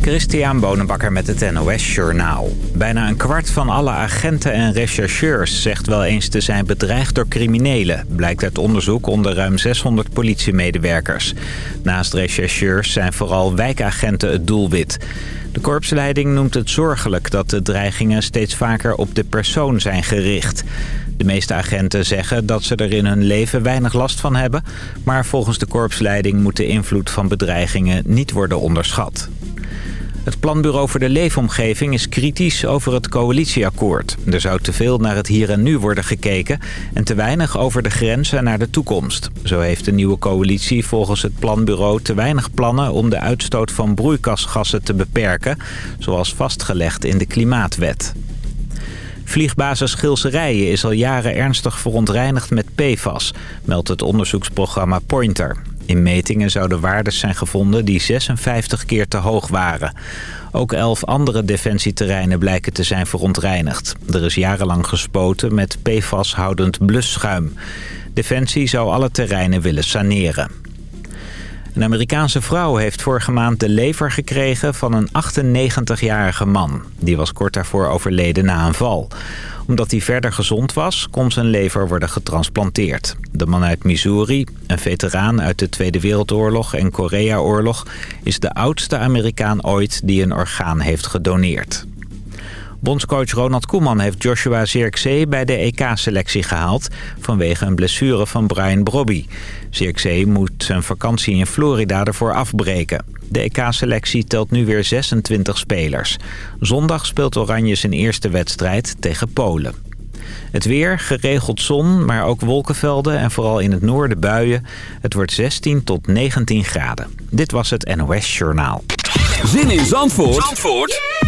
Christian Bonenbakker met het NOS Journaal. Bijna een kwart van alle agenten en rechercheurs zegt wel eens te zijn bedreigd door criminelen... blijkt uit onderzoek onder ruim 600 politiemedewerkers. Naast rechercheurs zijn vooral wijkagenten het doelwit. De korpsleiding noemt het zorgelijk dat de dreigingen steeds vaker op de persoon zijn gericht. De meeste agenten zeggen dat ze er in hun leven weinig last van hebben... maar volgens de korpsleiding moet de invloed van bedreigingen niet worden onderschat. Het Planbureau voor de Leefomgeving is kritisch over het coalitieakkoord. Er zou te veel naar het hier en nu worden gekeken... en te weinig over de grenzen naar de toekomst. Zo heeft de nieuwe coalitie volgens het planbureau te weinig plannen... om de uitstoot van broeikasgassen te beperken... zoals vastgelegd in de Klimaatwet. Vliegbasis Gilserijen is al jaren ernstig verontreinigd met PFAS, meldt het onderzoeksprogramma Pointer. In metingen zouden waardes zijn gevonden die 56 keer te hoog waren. Ook elf andere defensieterreinen blijken te zijn verontreinigd. Er is jarenlang gespoten met PFAS-houdend blusschuim. Defensie zou alle terreinen willen saneren. Een Amerikaanse vrouw heeft vorige maand de lever gekregen van een 98-jarige man. Die was kort daarvoor overleden na een val. Omdat hij verder gezond was, kon zijn lever worden getransplanteerd. De man uit Missouri, een veteraan uit de Tweede Wereldoorlog en Koreaoorlog... is de oudste Amerikaan ooit die een orgaan heeft gedoneerd. Bondscoach Ronald Koeman heeft Joshua Zirkzee bij de EK-selectie gehaald... vanwege een blessure van Brian Brobby. Zirkzee moet zijn vakantie in Florida ervoor afbreken. De EK-selectie telt nu weer 26 spelers. Zondag speelt Oranje zijn eerste wedstrijd tegen Polen. Het weer, geregeld zon, maar ook wolkenvelden en vooral in het noorden buien. Het wordt 16 tot 19 graden. Dit was het NOS Journaal. Zin in Zandvoort, Zandvoort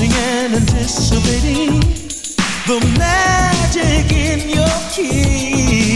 Is and anticipating the magic in your kiss.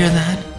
Hear that?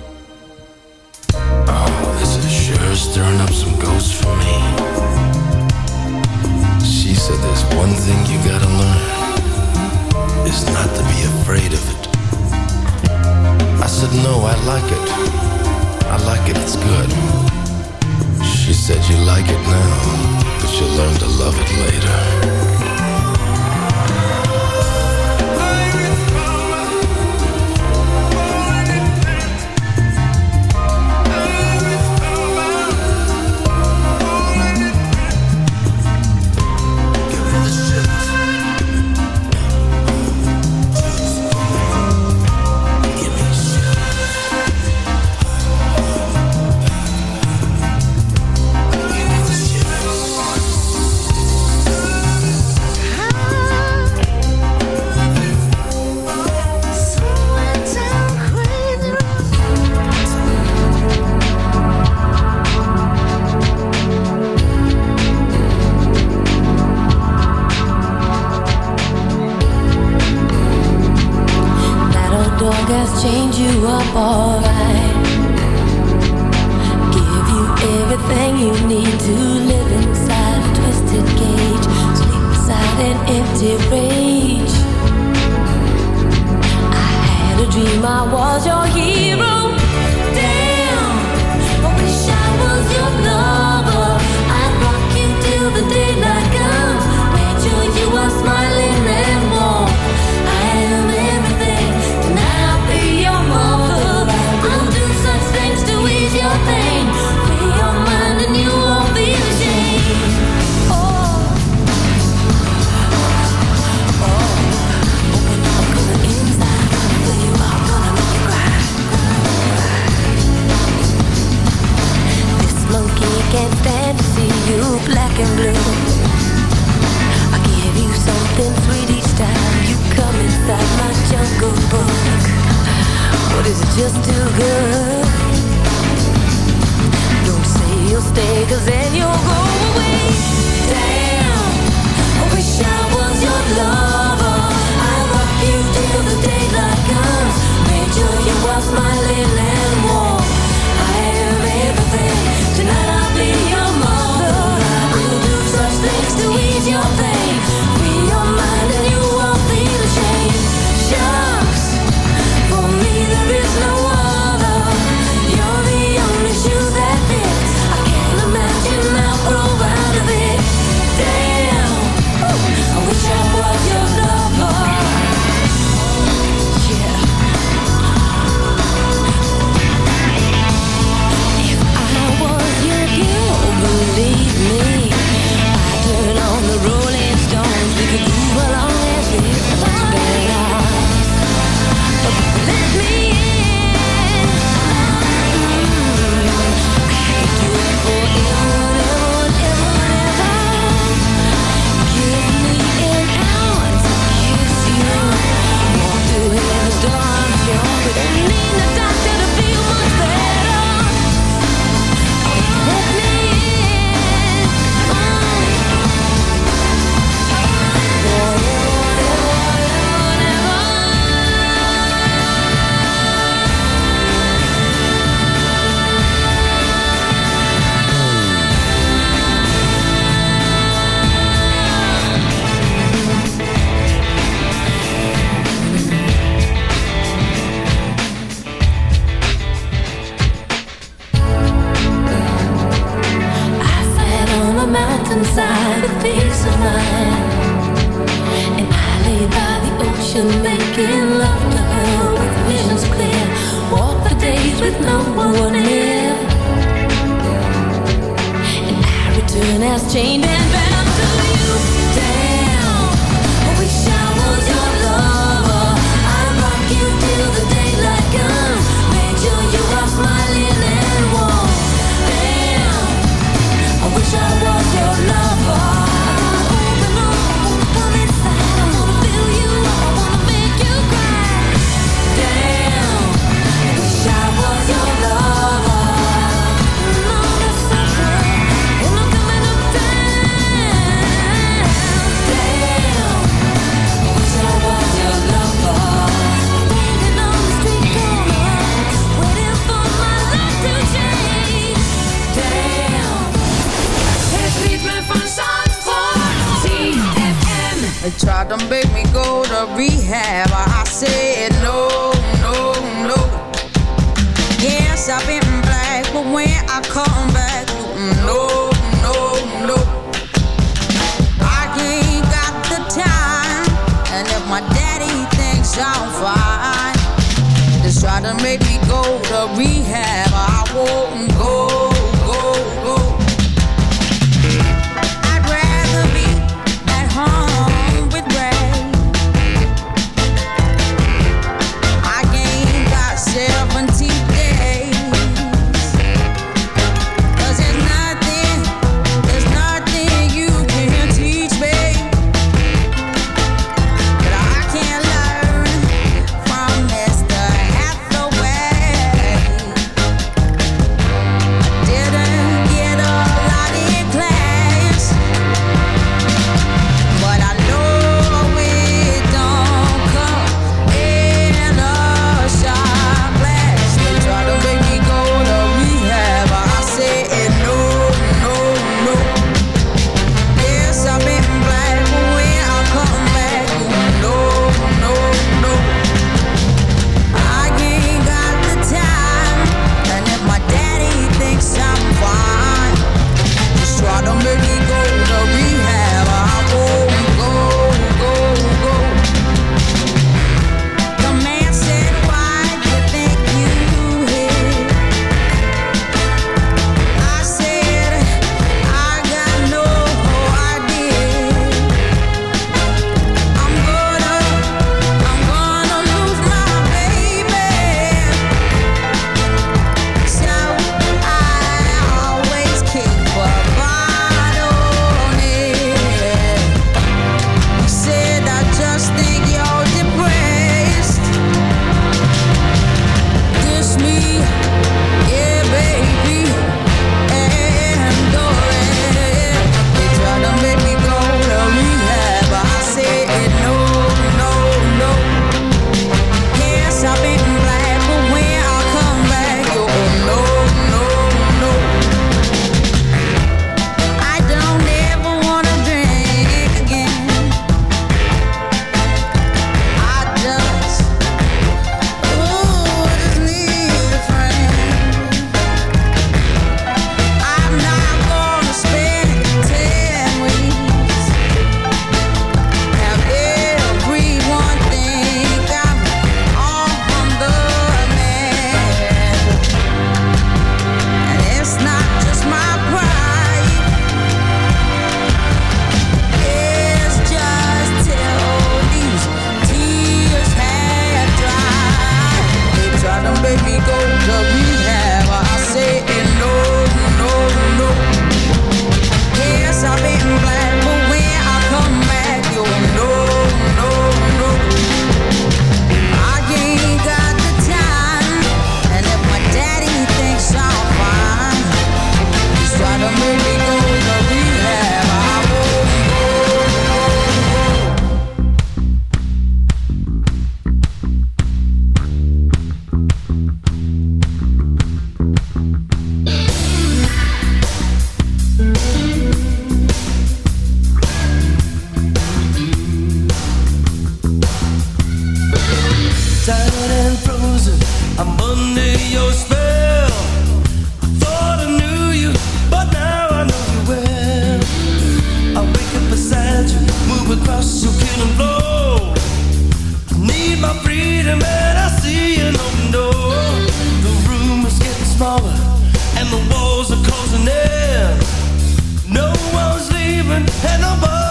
moving and nobody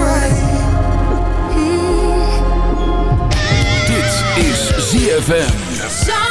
is ZFM.